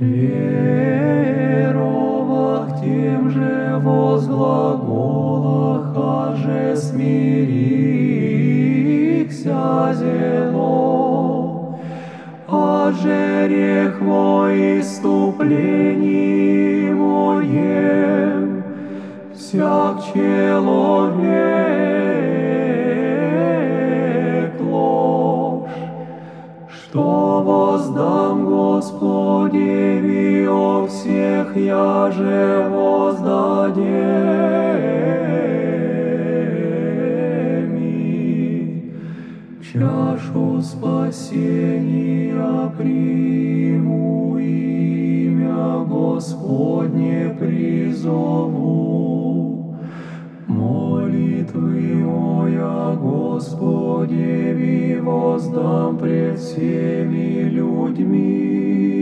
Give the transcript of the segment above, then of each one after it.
веровах тем же возглаголах, а же смирихся зело, а же рех мой иступлений моем, всяк человек ложь, что воздам Господи всех я же воздадеми. Чашу спасения приму, имя Господне призову. Молитвы моя Господи воздам пред всеми людьми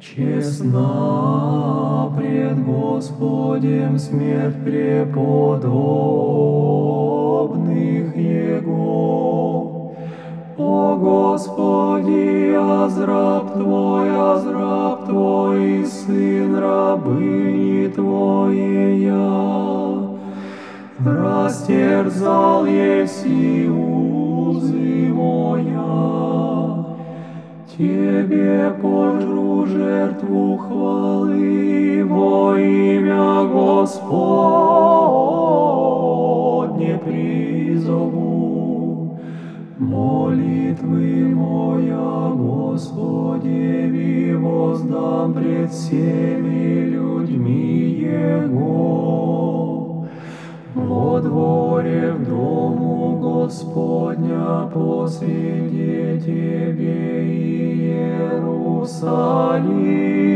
Честна пред Господем смерть преподобных Его. О Господи, азраб Твой, азраб Твой, сын рабыни Твоей я. Растерзал еси узы моя, Тебе пожру жертву хвалы во имя Господне призову. Молитвы моя, Господи, воздам пред всеми людьми Его. Во дворе в дому Господня по свете Тебе Иерусалим.